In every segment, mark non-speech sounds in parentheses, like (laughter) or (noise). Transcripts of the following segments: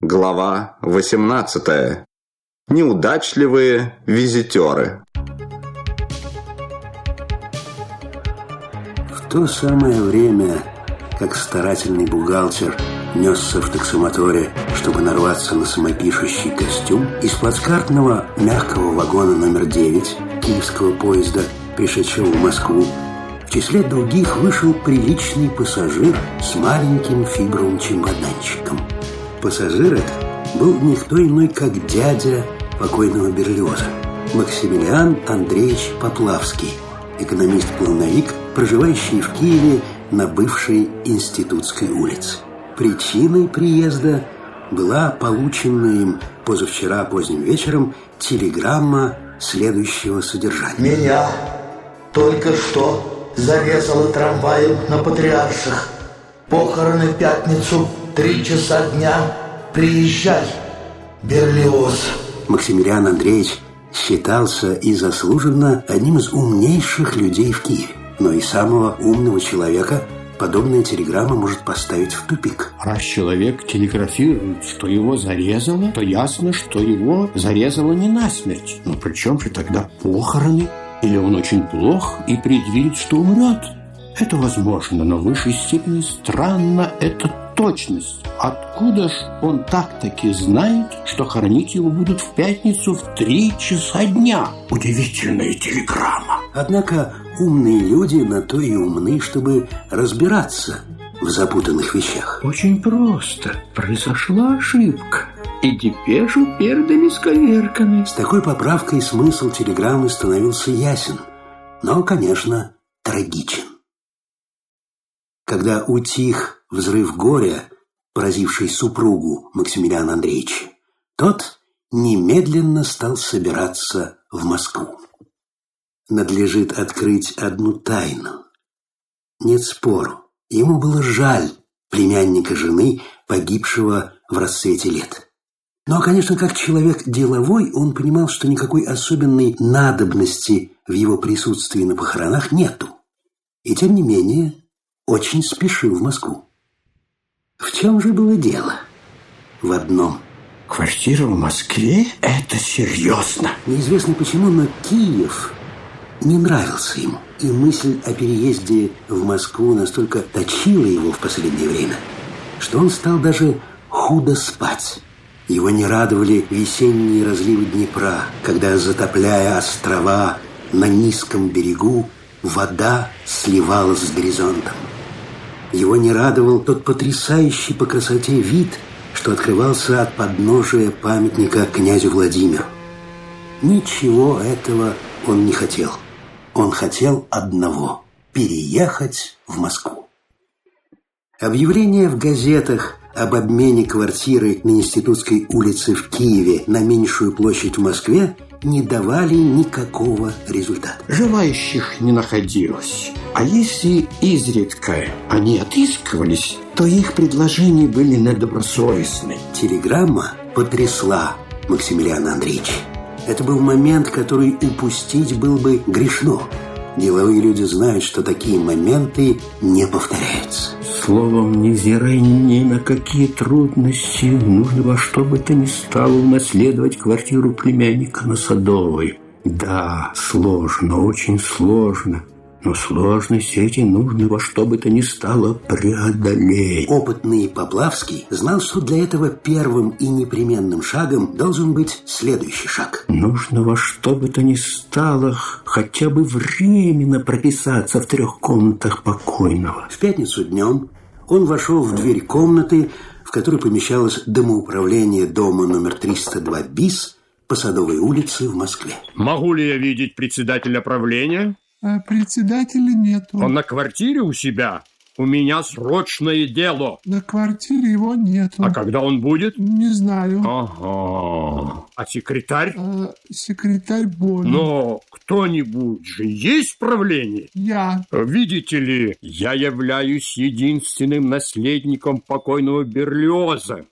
Глава 18. Неудачливые визитеры. В то самое время, как старательный бухгалтер несся в таксомоторе, чтобы нарваться на самопишущий костюм, из плацкартного мягкого вагона номер 9 киевского поезда, пришедшего в Москву, в числе других вышел приличный пассажир с маленьким фибровым чемоданчиком. Пассажир был никто иной, как дядя покойного Берлиоза, Максимилиан Андреевич Поплавский, экономист-плановик, проживающий в Киеве на бывшей Институтской улице. Причиной приезда была полученная им позавчера поздним вечером телеграмма следующего содержания. Меня только что зарезала трамваем на Патриарших. Похороны в пятницу, три часа дня. Приезжай, Берлиоз. Максимилиан Андреевич считался и заслуженно одним из умнейших людей в Киеве. Но и самого умного человека подобная телеграмма может поставить в тупик. Раз человек телеграфирует, что его зарезало, то ясно, что его зарезало не насмерть. Но при чем же тогда похороны? Или он очень плох и предвидит, что умрет? Это возможно, но в высшей степени странно эта точность. Откуда ж он так-таки знает, что хоронить его будут в пятницу в три часа дня? Удивительная телеграмма. Однако умные люди на то и умны, чтобы разбираться в запутанных вещах. Очень просто. Произошла ошибка и депешу передали сковерками. С такой поправкой смысл телеграммы становился ясен, но, конечно, трагичен. Когда утих взрыв горя, поразивший супругу Максимилиана Андреевича, тот немедленно стал собираться в Москву. Надлежит открыть одну тайну. Нет спору, ему было жаль племянника жены, погибшего в расцвете лет. Но, конечно, как человек деловой, он понимал, что никакой особенной надобности в его присутствии на похоронах нету. И тем не менее, очень спешил в Москву. В чем же было дело? В одном. Квартира в Москве? Это серьезно. Неизвестно почему, но Киев не нравился ему. И мысль о переезде в Москву настолько точила его в последнее время, что он стал даже худо спать. Его не радовали весенние разливы Днепра, когда, затопляя острова на низком берегу, вода сливалась с горизонтом. Его не радовал тот потрясающий по красоте вид, что открывался от подножия памятника князю Владимиру. Ничего этого он не хотел. Он хотел одного – переехать в Москву. Объявление в газетах об обмене квартиры на Институтской улице в Киеве на меньшую площадь в Москве не давали никакого результата. Желающих не находилось. А если изредка они отыскивались, то их предложения были недобросовестны. Телеграмма потрясла Максимилиана Андреевича. Это был момент, который упустить был бы грешно. Деловые люди знают, что такие моменты не повторяются. Словом, невзирая ни на какие трудности, нужно во что бы то ни стало унаследовать квартиру племянника на Садовой. Да, сложно, очень сложно. Но сложности эти нужно во что бы то ни стало преодолеть. Опытный Поплавский знал, что для этого первым и непременным шагом должен быть следующий шаг. Нужно во что бы то ни стало хотя бы временно прописаться в трех комнатах покойного. В пятницу днем он вошел в дверь комнаты, в которой помещалось домоуправление дома номер 302 БИС по Садовой улице в Москве. Могу ли я видеть председателя правления? А председателя нету. Он на квартире у себя? У меня срочное дело. На квартире его нету. А когда он будет? Не знаю. Ага. А секретарь? А, секретарь болен. Но кто-нибудь же есть в правлении? Я. Видите ли, я являюсь единственным наследником покойного Берлиоза.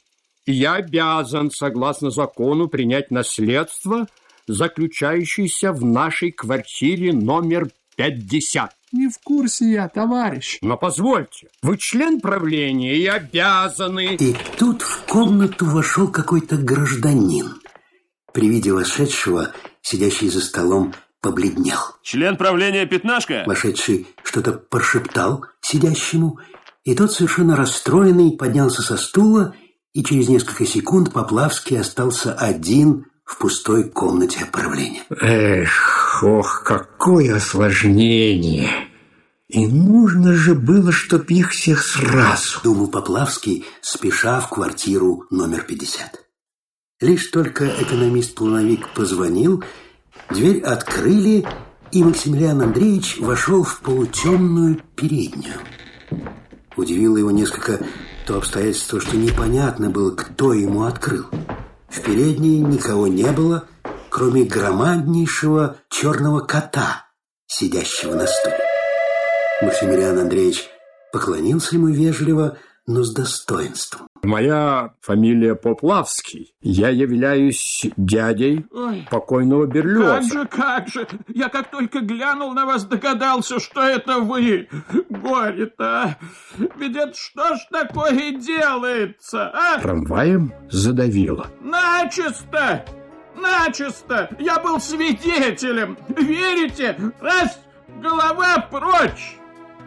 И я обязан, согласно закону, принять наследство, заключающееся в нашей квартире номер пятьдесят. Не в курсе я, товарищ. Но позвольте, вы член правления и обязаны... И тут в комнату вошел какой-то гражданин. При виде вошедшего, сидящий за столом, побледнел. Член правления Пятнашка? Вошедший что-то прошептал сидящему, и тот, совершенно расстроенный, поднялся со стула, и через несколько секунд Поплавский остался один в пустой комнате правления. Эх, ох, какое осложнение! И нужно же было, чтоб их всех сразу. Думал Поплавский, спеша в квартиру номер 50. Лишь только экономист-плановик позвонил, дверь открыли, и Максимилиан Андреевич вошел в полутемную переднюю. Удивило его несколько то обстоятельство, что непонятно было, кто ему открыл. В передней никого не было, кроме громаднейшего черного кота, сидящего на стуле. Максимилиан Андреевич поклонился ему вежливо, но с достоинством. Моя фамилия Поплавский. Я являюсь дядей Ой. покойного Как Берлиоза. же, как же! Я как только глянул на вас, догадался, что это вы. Горе-то, а! Ведь это что ж такое делается, а? Трамваем задавило. Начисто! Начисто! Я был свидетелем! Верите? Раз, голова прочь!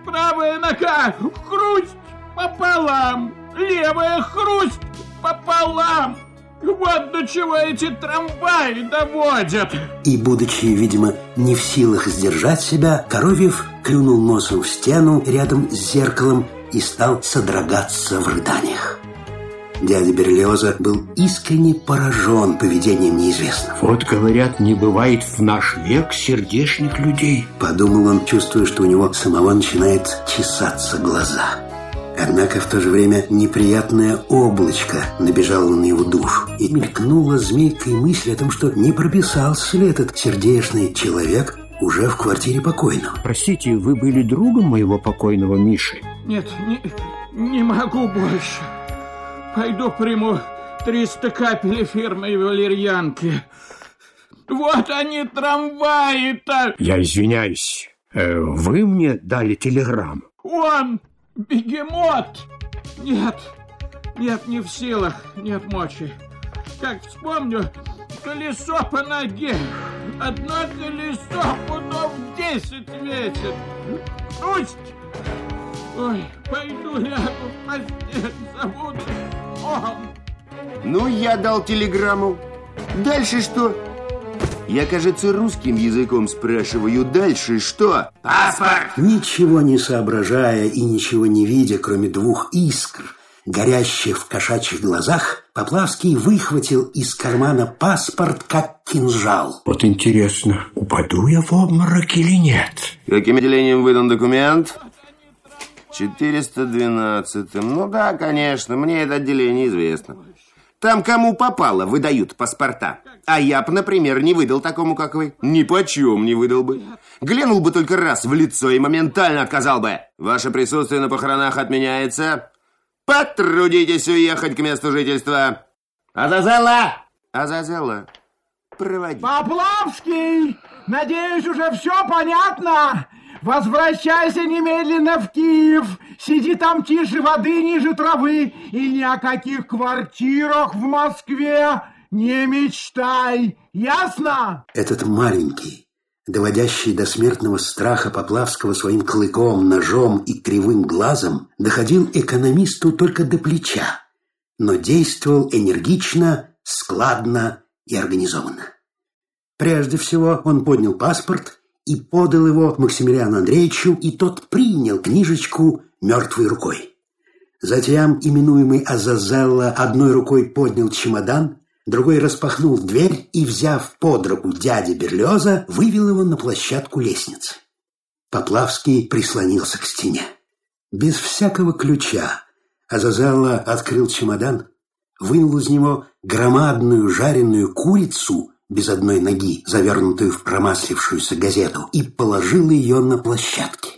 Правая нога хрусть пополам! Левая хрусть пополам! Вот до чего эти трамваи доводят! И, будучи, видимо, не в силах сдержать себя, Коровьев клюнул носом в стену рядом с зеркалом и стал содрогаться в рыданиях. Дядя Берлиоза был искренне поражен поведением неизвестного. Вот, говорят, не бывает в наш век сердечных людей. Подумал он, чувствуя, что у него самого начинает чесаться глаза. Однако в то же время неприятное облачко набежало на его душу. И мелькнула змейкой мысль о том, что не прописался ли этот сердечный человек уже в квартире покойного. Простите, вы были другом моего покойного Миши? Нет, не, не могу больше. Пойду приму 300 капель фирмы валерьянки. Вот они, трамваи-то! Я извиняюсь. Э, Вы мне дали телеграмму. Он! Бегемот! Нет, нет, не в силах, нет мочи. Как вспомню, колесо по ноге. Одно колесо пудов десять весит. Пусть! Ой, пойду лягу в постель, забуду сон. Ну, я дал телеграмму. Дальше что? Я, кажется, русским языком спрашиваю. Дальше что? Паспорт! Ничего не соображая и ничего не видя, кроме двух искр, горящих в кошачьих глазах, Поплавский выхватил из кармана паспорт, как кинжал. Вот интересно, упаду я в обморок или нет? Каким отделением выдан документ? 412. Ну да, конечно, мне это отделение известно. Там кому попало выдают паспорта. А я б, например, не выдал такому, как вы. Ни почем не выдал бы. Глянул бы только раз в лицо и моментально отказал бы. Ваше присутствие на похоронах отменяется. Потрудитесь уехать к месту жительства. Азазелла! Азазелла, проводи. Поплавский! Надеюсь, уже все понятно? Возвращайся немедленно в Киев. Сиди там тише воды, ниже травы. И ни о каких квартирах в Москве не мечтай. Ясно? Этот маленький, доводящий до смертного страха Поплавского своим клыком, ножом и кривым глазом, доходил экономисту только до плеча, но действовал энергично, складно и организованно. Прежде всего он поднял паспорт и подал его Максимилиану Андреевичу, и тот принял книжечку мертвой рукой. Затем именуемый Азазелла одной рукой поднял чемодан, другой распахнул дверь и, взяв под руку дяди Берлиоза, вывел его на площадку лестницы. Поплавский прислонился к стене. Без всякого ключа Азазелла открыл чемодан, вынул из него громадную жареную курицу без одной ноги, завернутую в промаслившуюся газету, и положил ее на площадке.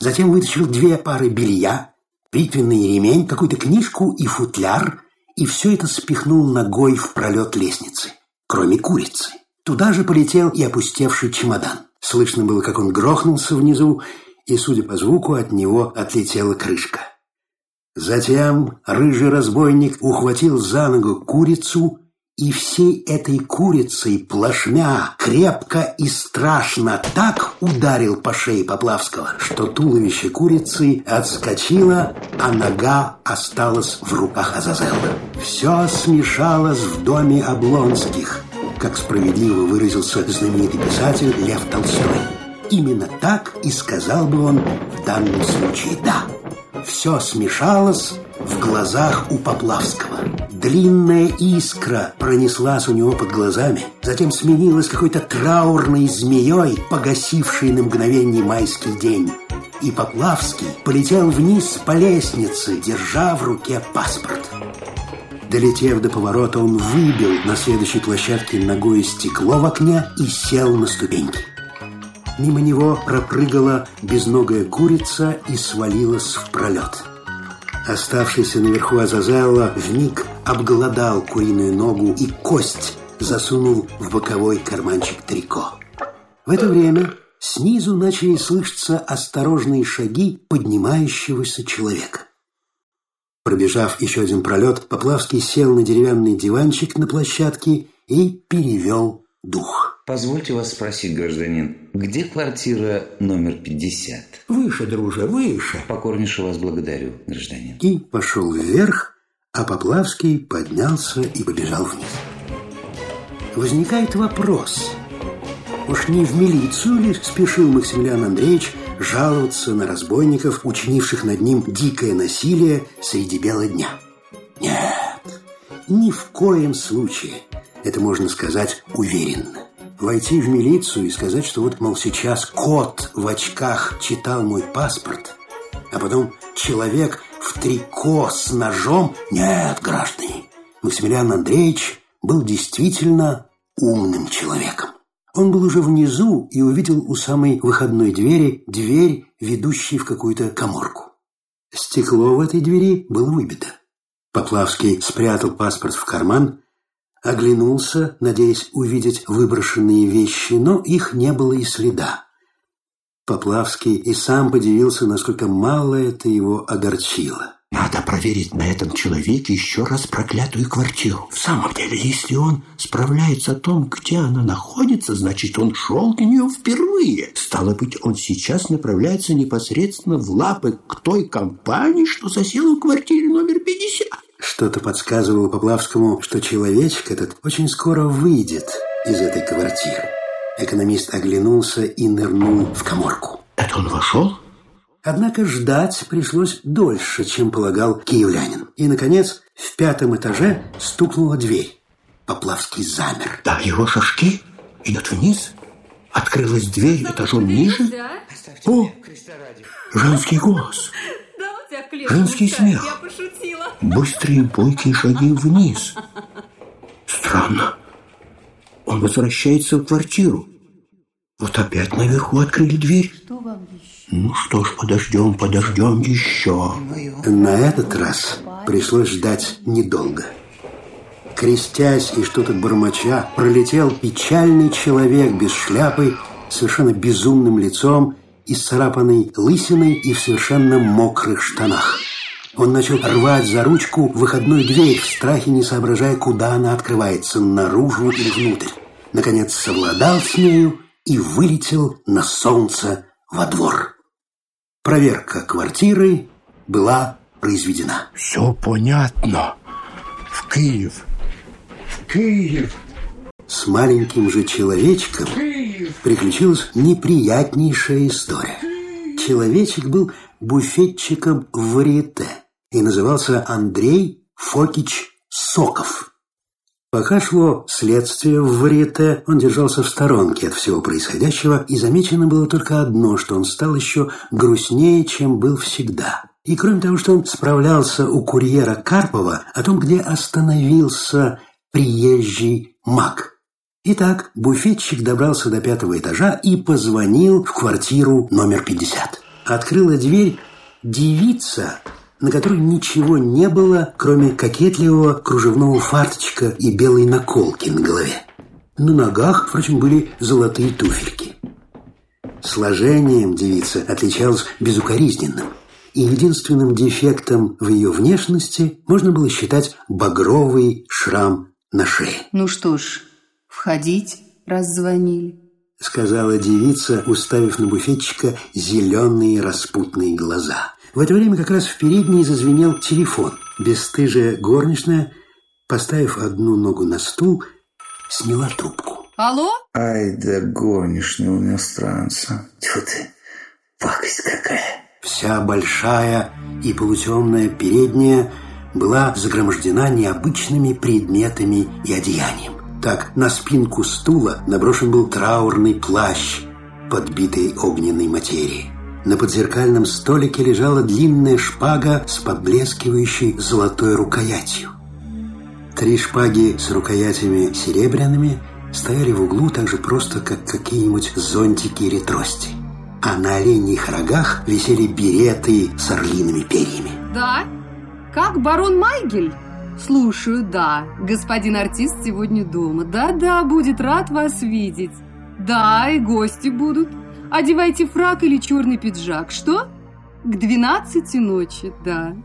Затем вытащил две пары белья, бритвенный ремень, какую-то книжку и футляр, и все это спихнул ногой в пролет лестницы, кроме курицы. Туда же полетел и опустевший чемодан. Слышно было, как он грохнулся внизу, и, судя по звуку, от него отлетела крышка. Затем рыжий разбойник ухватил за ногу курицу и всей этой курицей плашмя крепко и страшно так ударил по шее Поплавского, что туловище курицы отскочило, а нога осталась в руках Азазела. Все смешалось в доме Облонских, как справедливо выразился знаменитый писатель Лев Толстой. Именно так и сказал бы он в данном случае «да». Все смешалось в глазах у Поплавского. Длинная искра пронеслась у него под глазами, затем сменилась какой-то траурной змеей, погасившей на мгновение майский день. И Поплавский полетел вниз по лестнице, держа в руке паспорт. Долетев до поворота, он выбил на следующей площадке ногой стекло в окне и сел на ступеньки. Мимо него пропрыгала безногая курица и свалилась в пролет. Оставшийся наверху Азазелла вмиг обглодал куриную ногу и кость засунул в боковой карманчик трико. В это время снизу начали слышаться осторожные шаги поднимающегося человека. Пробежав еще один пролет, Поплавский сел на деревянный диванчик на площадке и перевел дух. Позвольте вас спросить, гражданин, где квартира номер 50? Выше, друже, выше. Покорнейше вас благодарю, гражданин. И пошел вверх, а Поплавский поднялся и побежал вниз. Возникает вопрос. Уж не в милицию ли спешил Максимилиан Андреевич жаловаться на разбойников, учинивших над ним дикое насилие среди бела дня? Нет, ни в коем случае. Это можно сказать уверенно войти в милицию и сказать, что вот, мол, сейчас кот в очках читал мой паспорт, а потом человек в трико с ножом... Нет, граждане, Максимилиан Андреевич был действительно умным человеком. Он был уже внизу и увидел у самой выходной двери дверь, ведущую в какую-то коморку. Стекло в этой двери было выбито. Поплавский спрятал паспорт в карман Оглянулся, надеясь увидеть выброшенные вещи, но их не было и следа. Поплавский и сам подивился, насколько мало это его огорчило. Надо проверить на этом человеке еще раз проклятую квартиру. В самом деле, если он справляется о том, где она находится, значит, он шел к нее впервые. Стало быть, он сейчас направляется непосредственно в лапы к той компании, что засела в квартире номер 50. Что-то подсказывало Поплавскому, что человечек этот очень скоро выйдет из этой квартиры. Экономист оглянулся и нырнул в коморку. Это он вошел? Однако ждать пришлось дольше, чем полагал киевлянин. И, наконец, в пятом этаже стукнула дверь. Поплавский замер. Да, его шажки идут вниз. Открылась дверь этажом ниже. О, женский голос. Женский смех. Я пошутила. Быстрые бойкие шаги вниз. Странно. Он возвращается в квартиру. Вот опять наверху открыли дверь. Что вам еще? Ну что ж, подождем, подождем еще. На этот раз пришлось ждать недолго. Крестясь и что-то бормоча, пролетел печальный человек без шляпы, совершенно безумным лицом исцарапанной лысиной и в совершенно мокрых штанах. Он начал рвать за ручку выходную дверь, в страхе не соображая, куда она открывается, наружу или внутрь. Наконец совладал с нею и вылетел на солнце во двор. Проверка квартиры была произведена. Все понятно. В Киев. В Киев. С маленьким же человечком приключилась неприятнейшая история. Человечек был буфетчиком в варьете и назывался Андрей Фокич Соков. Пока шло следствие в варьете, он держался в сторонке от всего происходящего, и замечено было только одно, что он стал еще грустнее, чем был всегда. И кроме того, что он справлялся у курьера Карпова о том, где остановился приезжий маг. Итак, буфетчик добрался до пятого этажа и позвонил в квартиру номер 50. Открыла дверь девица, на которой ничего не было, кроме кокетливого кружевного фарточка и белой наколки на голове. На ногах, впрочем, были золотые туфельки. Сложением девица отличалась безукоризненным, и единственным дефектом в ее внешности можно было считать багровый шрам на шее. Ну что ж, входить, раз звонили. Сказала девица, уставив на буфетчика зеленые распутные глаза. В это время как раз в передней зазвенел телефон. Бесстыжая горничная, поставив одну ногу на стул, сняла трубку. Алло? Ай да горничная у иностранца. Тьфу ты, пакость какая. Вся большая и полутемная передняя была загромождена необычными предметами и одеянием. Так, на спинку стула наброшен был траурный плащ, подбитый огненной материей. На подзеркальном столике лежала длинная шпага с поблескивающей золотой рукоятью. Три шпаги с рукоятями серебряными стояли в углу так же просто, как какие-нибудь зонтики или трости. А на оленьих рогах висели береты с орлиными перьями. Да? Как барон Майгель? Слушаю, да. Господин артист сегодня дома. Да-да, будет рад вас видеть. Да, и гости будут. Одевайте фрак или черный пиджак. Что? К двенадцати ночи, да.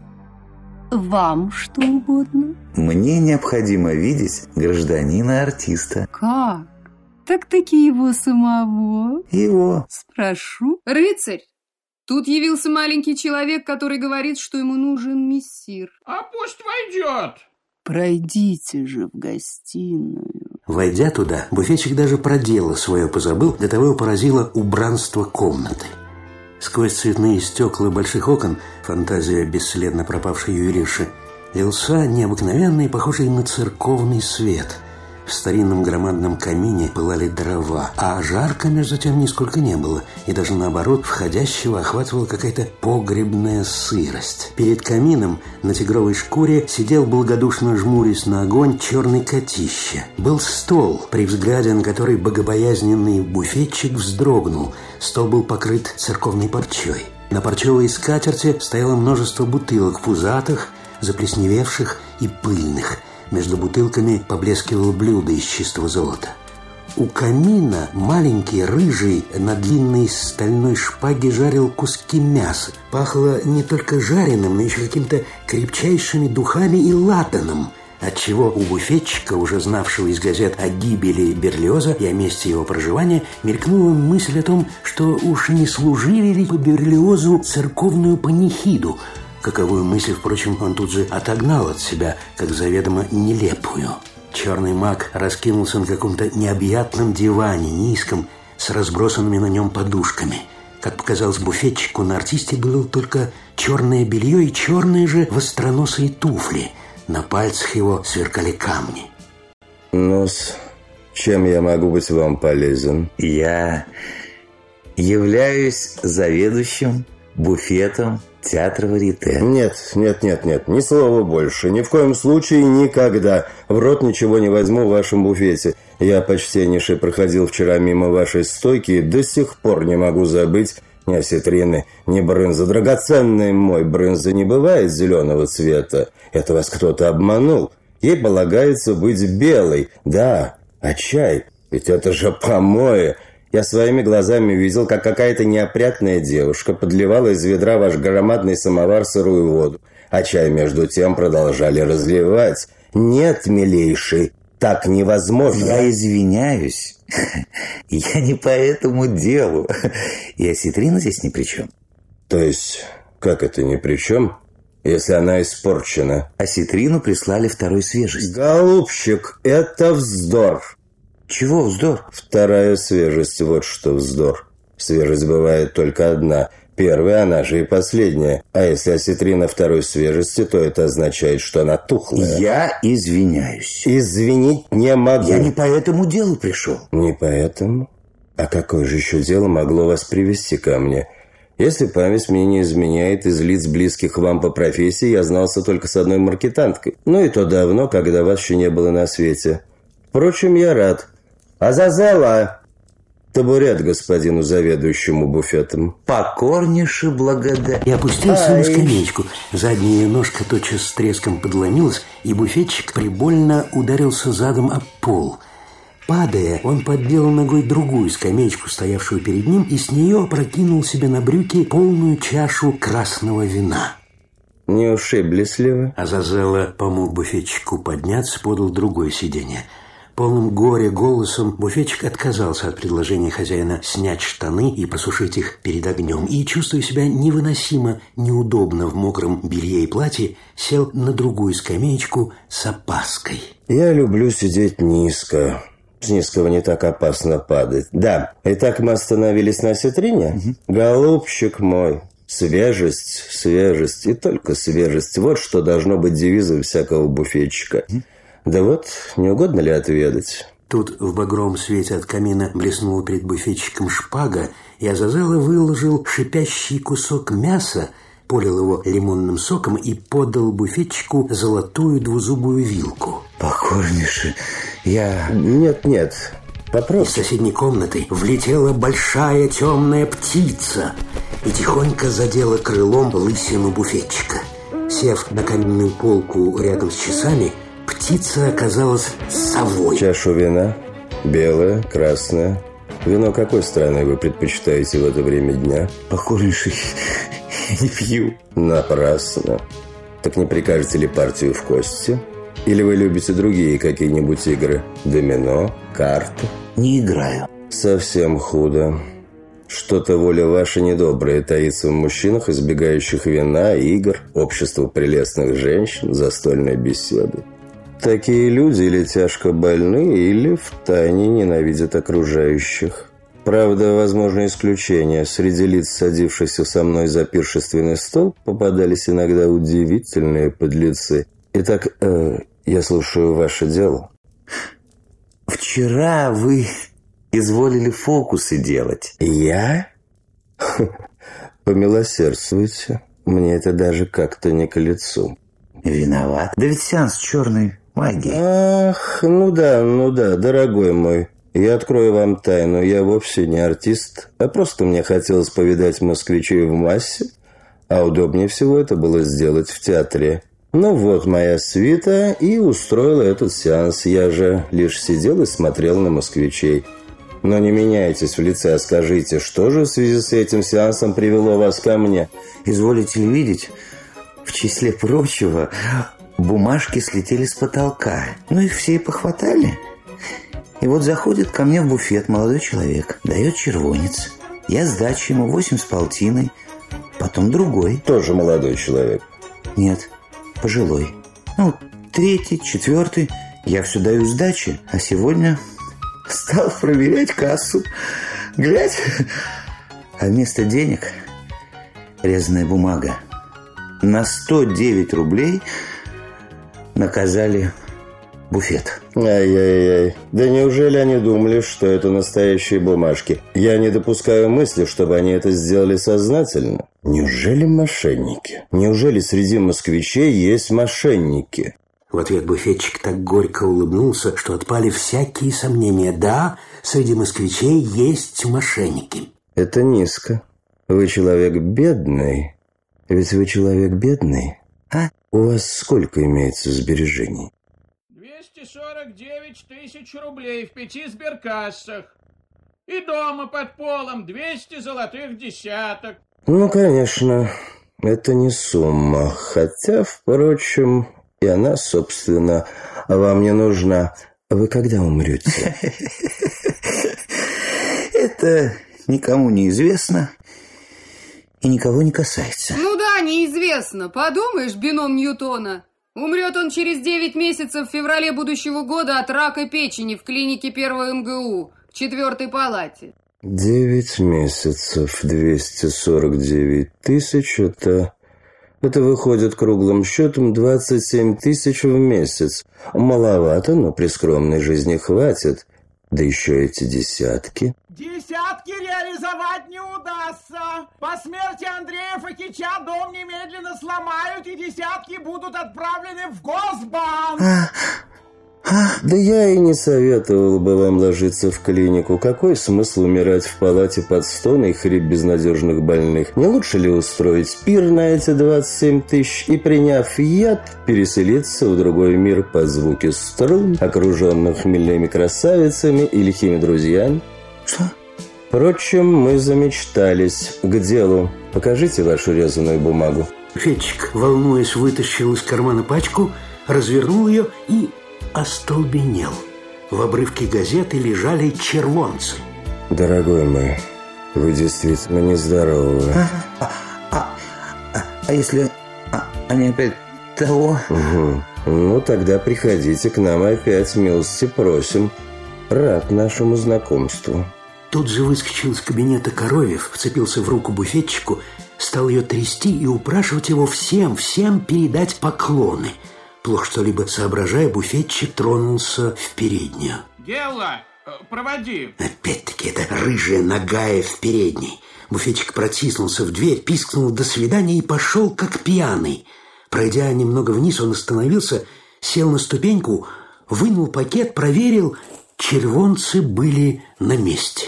Вам что угодно? Мне необходимо видеть гражданина-артиста. Как? Так-таки его самого? Его. Спрошу. Рыцарь, тут явился маленький человек, который говорит, что ему нужен мессир. А пусть войдет. Пройдите же в гостиную. Войдя туда, буфетчик даже про дело свое позабыл, до того поразило убранство комнаты. Сквозь цветные стекла больших окон, фантазия бесследно пропавшей ювелирши, лился необыкновенный, похожий на церковный свет – в старинном громадном камине пылали дрова, а жарко, между тем, нисколько не было, и даже наоборот, входящего охватывала какая-то погребная сырость. Перед камином на тигровой шкуре сидел благодушно жмурясь на огонь черный котище. Был стол, при взгляде на который богобоязненный буфетчик вздрогнул. Стол был покрыт церковной парчой. На парчевой скатерти стояло множество бутылок пузатых, заплесневевших и пыльных – между бутылками поблескивало блюдо из чистого золота. У камина маленький, рыжий, на длинной стальной шпаге жарил куски мяса. Пахло не только жареным, но еще каким-то крепчайшими духами и латаном, отчего у буфетчика, уже знавшего из газет о гибели Берлиоза и о месте его проживания, мелькнула мысль о том, что уж не служили ли по Берлиозу церковную панихиду – Каковую мысль, впрочем, он тут же отогнал от себя, как заведомо нелепую. Черный маг раскинулся на каком-то необъятном диване, низком, с разбросанными на нем подушками. Как показалось буфетчику, на артисте было только черное белье и черные же востроносые туфли. На пальцах его сверкали камни. ну чем я могу быть вам полезен? Я являюсь заведующим буфетом театр Варите. Нет, нет, нет, нет, ни слова больше. Ни в коем случае никогда. В рот ничего не возьму в вашем буфете. Я, почтеннейший, проходил вчера мимо вашей стойки и до сих пор не могу забыть ни осетрины, ни брынза. Драгоценный мой брынза не бывает зеленого цвета. Это вас кто-то обманул. Ей полагается быть белой. Да, а чай? Ведь это же помои. Я своими глазами видел, как какая-то неопрятная девушка подливала из ведра ваш громадный самовар сырую воду, а чай между тем продолжали разливать. Нет, милейший, так невозможно. Я извиняюсь. (laughs) Я не по этому делу. И осетрина здесь ни при чем. То есть, как это ни при чем? если она испорчена. Осетрину прислали второй свежести. Голубчик, это вздор. Чего вздор? Вторая свежесть, вот что вздор. Свежесть бывает только одна. Первая, она же и последняя. А если осетрина второй свежести, то это означает, что она тухлая. Я извиняюсь. Извинить не могу. Я не по этому делу пришел. Не поэтому? А какое же еще дело могло вас привести ко мне? Если память мне не изменяет, из лиц близких вам по профессии я знался только с одной маркетанткой. Ну и то давно, когда вас еще не было на свете. Впрочем, я рад. «Азазела!» Табурет господину заведующему буфетом. Покорнейше благодарю. И опустился Ай. на скамеечку. Задняя ножка тотчас с треском подломилась, и буфетчик прибольно ударился задом об пол. Падая, он поддел ногой другую скамеечку, стоявшую перед ним, и с нее опрокинул себе на брюки полную чашу красного вина. Не ушиблись ли вы? Азазела помог буфетчику подняться, подал другое сиденье. Полным горя голосом буфетчик отказался от предложения хозяина снять штаны и посушить их перед огнем, и, чувствуя себя невыносимо неудобно в мокром белье и платье, сел на другую скамеечку с опаской. Я люблю сидеть низко, с низкого не так опасно падать. Да, итак мы остановились на сетрине? Угу. Голубчик мой, свежесть, свежесть и только свежесть. Вот что должно быть девизом всякого буфетчика. Угу. Да вот, не угодно ли отведать? Тут в багровом свете от камина блеснула перед буфетчиком шпага, и Азазела выложил шипящий кусок мяса, полил его лимонным соком и подал буфетчику золотую двузубую вилку. Покорнейше, я... Нет-нет, Попробуй. Из соседней комнаты влетела большая темная птица и тихонько задела крылом лысину буфетчика. Сев на каменную полку рядом с часами, птица оказалась совой. Чашу вина? Белое, красное? Вино какой страны вы предпочитаете в это время дня? Покорнейший, я не пью. Напрасно. Так не прикажете ли партию в кости? Или вы любите другие какие-нибудь игры? Домино, карты? Не играю. Совсем худо. Что-то воля ваша недобрая таится в мужчинах, избегающих вина, игр, общества прелестных женщин, застольной беседы. Такие люди или тяжко больны, или втайне ненавидят окружающих. Правда, возможно исключения. Среди лиц, садившихся со мной за пиршественный стол, попадались иногда удивительные подлецы. Итак, э, я слушаю ваше дело. Вчера вы изволили фокусы делать. Я? Помилосердствуйте. Мне это даже как-то не к лицу. Виноват. Да ведь сеанс черной магии. Ах, ну да, ну да, дорогой мой. Я открою вам тайну. Я вовсе не артист, а просто мне хотелось повидать москвичей в массе, а удобнее всего это было сделать в театре. Ну вот моя свита и устроила этот сеанс. Я же лишь сидел и смотрел на москвичей. Но не меняйтесь в лице, а скажите, что же в связи с этим сеансом привело вас ко мне? Изволите ли видеть, в числе прочего, бумажки слетели с потолка. Ну, их все и похватали. И вот заходит ко мне в буфет молодой человек, дает червонец. Я сдачу ему восемь с полтиной, потом другой. Тоже молодой человек? Нет, пожилой. Ну, третий, четвертый. Я все даю сдачи, а сегодня стал проверять кассу. Глядь, а вместо денег резаная бумага. На 109 рублей наказали буфет. Ай-яй-яй. Да неужели они думали, что это настоящие бумажки? Я не допускаю мысли, чтобы они это сделали сознательно. Неужели мошенники? Неужели среди москвичей есть мошенники? В ответ буфетчик так горько улыбнулся, что отпали всякие сомнения. Да, среди москвичей есть мошенники. Это низко. Вы человек бедный. Ведь вы человек бедный. А? У вас сколько имеется сбережений? 249 тысяч рублей в пяти сберкассах. И дома под полом 200 золотых десяток. Ну, конечно, это не сумма. Хотя, впрочем, и она, собственно, вам не нужна. Вы когда умрете? Это никому не известно и никого не касается. Ну неизвестно. Подумаешь, бином Ньютона. Умрет он через 9 месяцев в феврале будущего года от рака печени в клинике первого МГУ в четвертой палате. Девять месяцев, 249 тысяч, это... Это выходит круглым счетом 27 тысяч в месяц. Маловато, но при скромной жизни хватит. Да еще эти десятки. Десятки реализовать не удастся. По смерти Андрея Факича дом немедленно сломают, и десятки будут отправлены в Госбанк. А, Да я и не советовал бы вам ложиться в клинику. Какой смысл умирать в палате под стон и хрип безнадежных больных? Не лучше ли устроить пир на эти 27 тысяч и, приняв яд, переселиться в другой мир под звуки струн, окруженных хмельными красавицами и лихими друзьями? Что? Впрочем, мы замечтались. К делу. Покажите вашу резаную бумагу. Фетчик, волнуясь, вытащил из кармана пачку, развернул ее и остолбенел. В обрывке газеты лежали червонцы. Дорогой мой, вы действительно нездоровы. А, а, а, а, а если а, они опять того? Угу. Ну, тогда приходите к нам опять, милости просим. Рад нашему знакомству. Тут же выскочил из кабинета Коровьев, вцепился в руку буфетчику, стал ее трясти и упрашивать его всем, всем передать поклоны. Плохо что-либо соображая, буфетчик тронулся в переднюю. Гелла, э, проводи. Опять-таки это рыжая ногая в передней. Буфетчик протиснулся в дверь, пискнул «до свидания» и пошел как пьяный. Пройдя немного вниз, он остановился, сел на ступеньку, вынул пакет, проверил, червонцы были на месте.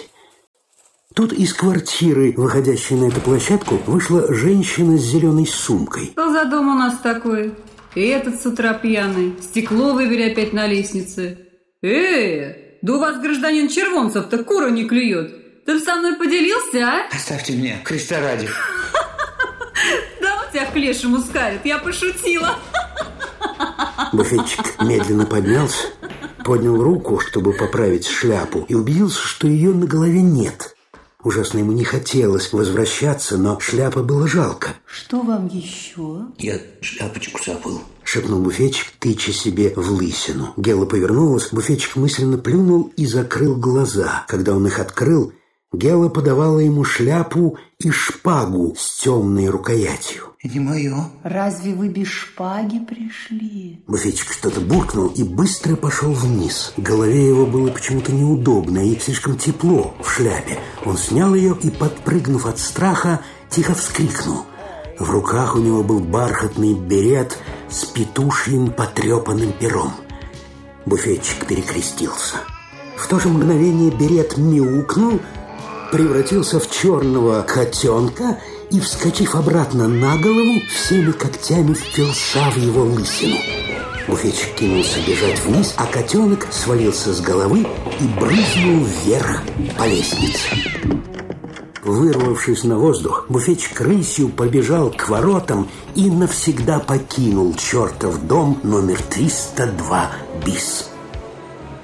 Тут из квартиры, выходящей на эту площадку, вышла женщина с зеленой сумкой. Что за дом у нас такой? И этот с утра пьяный. Стекло выбери опять на лестнице. Эй, да у вас гражданин Червонцев-то кура не клюет. Ты со мной поделился, а? Оставьте меня, Христа ради. (laughs) Да вот тебя к лешему скарит, я пошутила. Буфетчик медленно поднялся, поднял руку, чтобы поправить шляпу, и убедился, что ее на голове нет. Ужасно ему не хотелось возвращаться, но шляпа было жалко. Что вам еще? Я шляпочку забыл. Шепнул буфетчик, тыча себе в лысину. Гела повернулась, буфетчик мысленно плюнул и закрыл глаза. Когда он их открыл, Гела подавала ему шляпу и шпагу с темной рукоятью. Не мое. Разве вы без шпаги пришли? Буфетчик что-то буркнул и быстро пошел вниз. Голове его было почему-то неудобно и слишком тепло в шляпе. Он снял ее и, подпрыгнув от страха, тихо вскрикнул. В руках у него был бархатный берет с петушьим потрепанным пером. Буфетчик перекрестился. В то же мгновение берет мяукнул, превратился в черного котенка и, вскочив обратно на голову, всеми когтями впился в его лысину. Буфетчик кинулся бежать вниз, а котенок свалился с головы и брызнул вверх по лестнице. Вырвавшись на воздух, буфетчик рысью побежал к воротам и навсегда покинул чертов дом номер 302 БИС.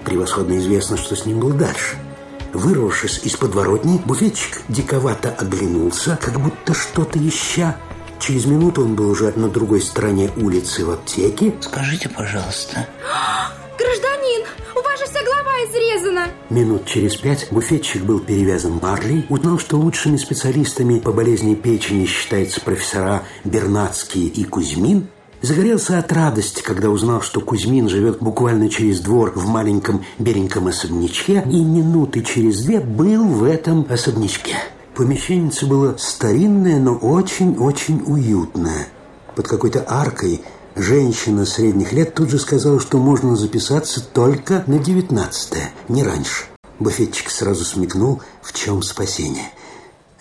Превосходно известно, что с ним было дальше – Вырвавшись из подворотни, буфетчик диковато оглянулся, как будто что-то ища. Через минуту он был уже на другой стороне улицы в аптеке. Скажите, пожалуйста. (gasps) Гражданин, у вас же вся голова изрезана. Минут через пять буфетчик был перевязан марлей, узнал, что лучшими специалистами по болезни печени считаются профессора Бернацкий и Кузьмин, Загорелся от радости, когда узнал, что Кузьмин живет буквально через двор в маленьком беленьком особнячке, и минуты через две был в этом особнячке. Помещение было старинное, но очень-очень уютное. Под какой-то аркой женщина средних лет тут же сказала, что можно записаться только на девятнадцатое, не раньше. Буфетчик сразу смекнул, в чем спасение.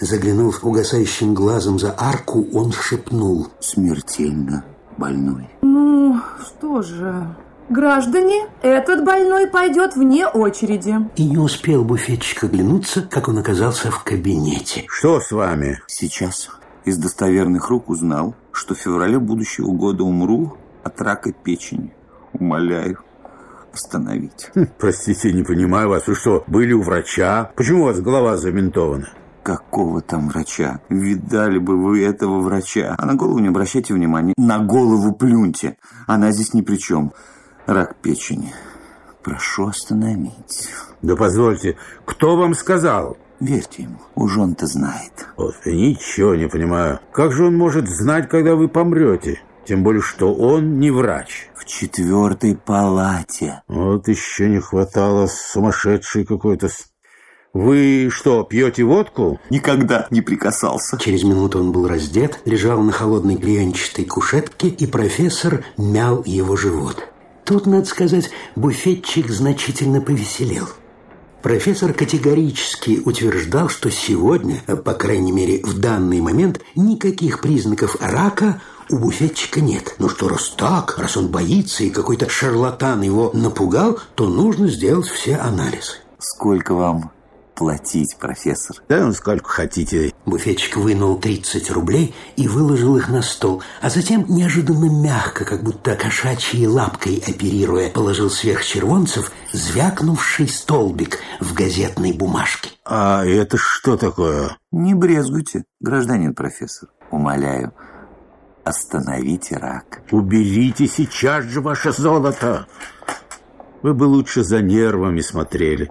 Заглянув угасающим глазом за арку, он шепнул «Смертельно больной. Ну, что же... Граждане, этот больной пойдет вне очереди. И не успел буфетчик оглянуться, как он оказался в кабинете. Что с вами? Сейчас из достоверных рук узнал, что в феврале будущего года умру от рака печени. Умоляю, остановить. Хм, простите, не понимаю вас. Вы что, были у врача? Почему у вас голова забинтована? Какого там врача? Видали бы вы этого врача. А на голову не обращайте внимания. На голову плюньте. Она здесь ни при чем. Рак печени. Прошу остановить. Да позвольте, кто вам сказал? Верьте ему, уж он-то знает. Вот, ничего не понимаю. Как же он может знать, когда вы помрете? Тем более, что он не врач. В четвертой палате. Вот еще не хватало сумасшедшей какой-то вы что, пьете водку? Никогда не прикасался. Через минуту он был раздет, лежал на холодной клеенчатой кушетке, и профессор мял его живот. тут, надо сказать, буфетчик значительно повеселел. Профессор категорически утверждал, что сегодня, по крайней мере в данный момент, никаких признаков рака у буфетчика нет. Но что раз так, раз он боится и какой-то шарлатан его напугал, то нужно сделать все анализы. Сколько вам платить, профессор? Да, он сколько хотите. Буфетчик вынул 30 рублей и выложил их на стол, а затем неожиданно мягко, как будто кошачьей лапкой оперируя, положил сверх червонцев звякнувший столбик в газетной бумажке. А это что такое? Не брезгуйте, гражданин профессор. Умоляю, остановите рак. Уберите сейчас же ваше золото. Вы бы лучше за нервами смотрели.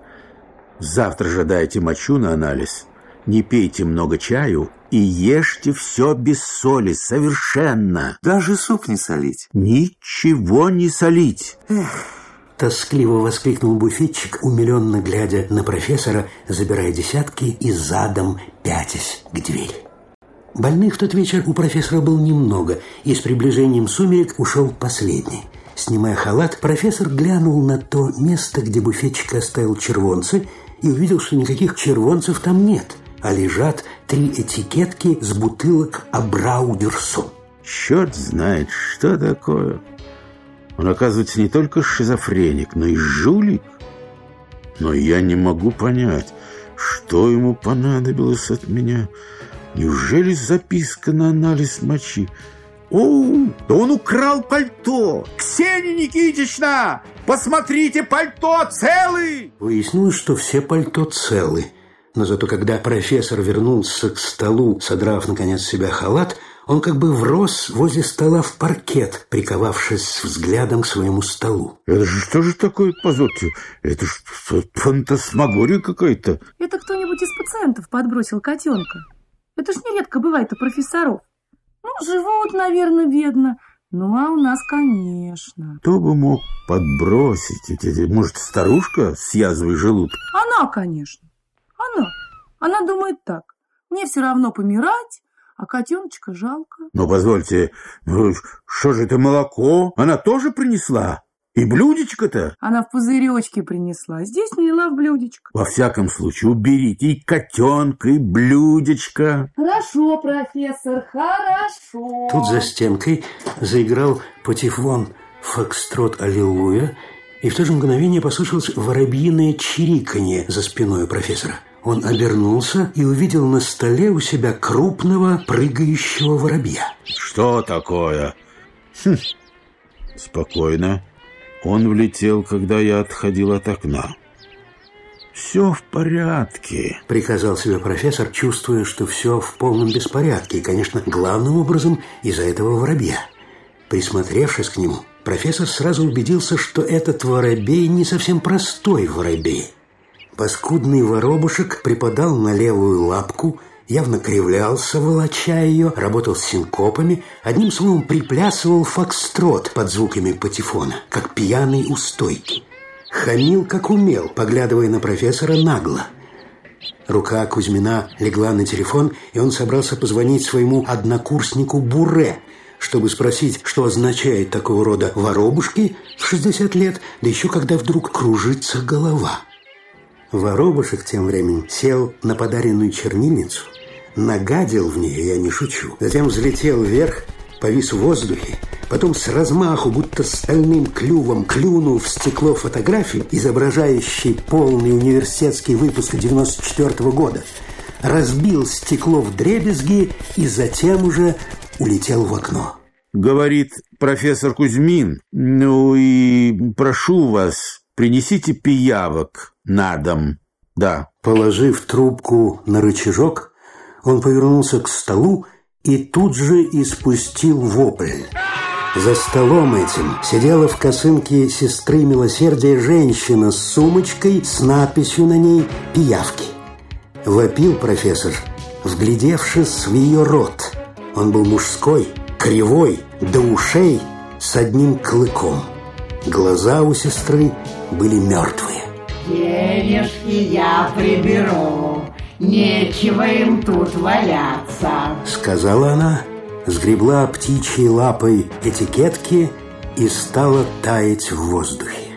Завтра же дайте мочу на анализ. Не пейте много чаю и ешьте все без соли, совершенно. Даже суп не солить? Ничего не солить. Эх. Тоскливо воскликнул буфетчик, умиленно глядя на профессора, забирая десятки и задом пятясь к двери. Больных в тот вечер у профессора было немного, и с приближением сумерек ушел последний. Снимая халат, профессор глянул на то место, где буфетчик оставил червонцы, и увидел, что никаких червонцев там нет, а лежат три этикетки с бутылок Абраудерсон. Черт знает, что такое. Он, оказывается, не только шизофреник, но и жулик. Но я не могу понять, что ему понадобилось от меня. Неужели записка на анализ мочи? О, да он украл пальто! Ксения Никитична, посмотрите, пальто целый! Выяснилось, что все пальто целы. Но зато когда профессор вернулся к столу, содрав, наконец, себя халат, он как бы врос возле стола в паркет, приковавшись взглядом к своему столу. Это же что же такое, позвольте? Это ж фантасмагория какая-то. Это кто-нибудь из пациентов подбросил котенка. Это ж нередко бывает у профессоров. Ну, живут, наверное, бедно. Ну, а у нас, конечно. Кто бы мог подбросить? Может, старушка с язвой желудка? Она, конечно. Она. Она думает так. Мне все равно помирать, а котеночка жалко. Ну, позвольте, ну, что же это молоко? Она тоже принесла? И блюдечко-то? Она в пузыречке принесла. Здесь налила в блюдечко. Во всяком случае, уберите и котенка, и блюдечко. Хорошо, профессор, хорошо. Тут за стенкой заиграл патефон «Фокстрот Аллилуйя», и в то же мгновение послышалось воробьиное чириканье за спиной профессора. Он обернулся и увидел на столе у себя крупного прыгающего воробья. Что такое? Хм. Спокойно. Он влетел, когда я отходил от окна. «Все в порядке», — приказал себе профессор, чувствуя, что все в полном беспорядке, и, конечно, главным образом из-за этого воробья. Присмотревшись к нему, профессор сразу убедился, что этот воробей не совсем простой воробей. Паскудный воробушек припадал на левую лапку, явно кривлялся, волоча ее, работал с синкопами, одним словом приплясывал фокстрот под звуками патефона, как пьяный у стойки. Хамил, как умел, поглядывая на профессора нагло. Рука Кузьмина легла на телефон, и он собрался позвонить своему однокурснику Буре, чтобы спросить, что означает такого рода воробушки в 60 лет, да еще когда вдруг кружится голова. Воробушек тем временем сел на подаренную чернильницу, нагадил в нее, я не шучу, затем взлетел вверх, повис в воздухе, потом с размаху, будто стальным клювом, клюнул в стекло фотографии, изображающей полный университетский выпуск 94 -го года, разбил стекло в дребезги и затем уже улетел в окно. Говорит профессор Кузьмин, ну и прошу вас, принесите пиявок на дом. Да. Положив трубку на рычажок, он повернулся к столу и тут же испустил вопль. За столом этим сидела в косынке сестры милосердия женщина с сумочкой с надписью на ней «Пиявки». Вопил профессор, вглядевшись в ее рот. Он был мужской, кривой, до ушей, с одним клыком. Глаза у сестры были мертвые. Денежки я приберу, нечего им тут валяться. Сказала она, сгребла птичьей лапой этикетки и стала таять в воздухе.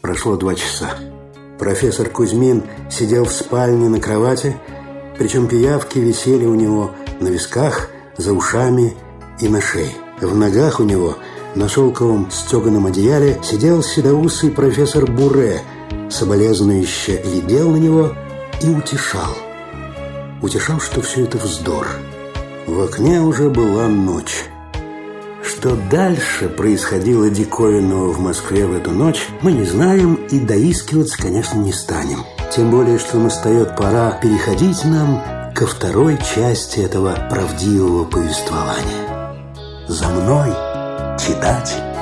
Прошло два часа. Профессор Кузьмин сидел в спальне на кровати, причем пиявки висели у него на висках, за ушами и на шее. В ногах у него на шелковом стеганом одеяле сидел седоусый профессор Буре, соболезнующе глядел на него и утешал. Утешал, что все это вздор. В окне уже была ночь. Что дальше происходило диковинного в Москве в эту ночь, мы не знаем и доискиваться, конечно, не станем. Тем более, что настает пора переходить нам ко второй части этого правдивого повествования. За мной, cidade.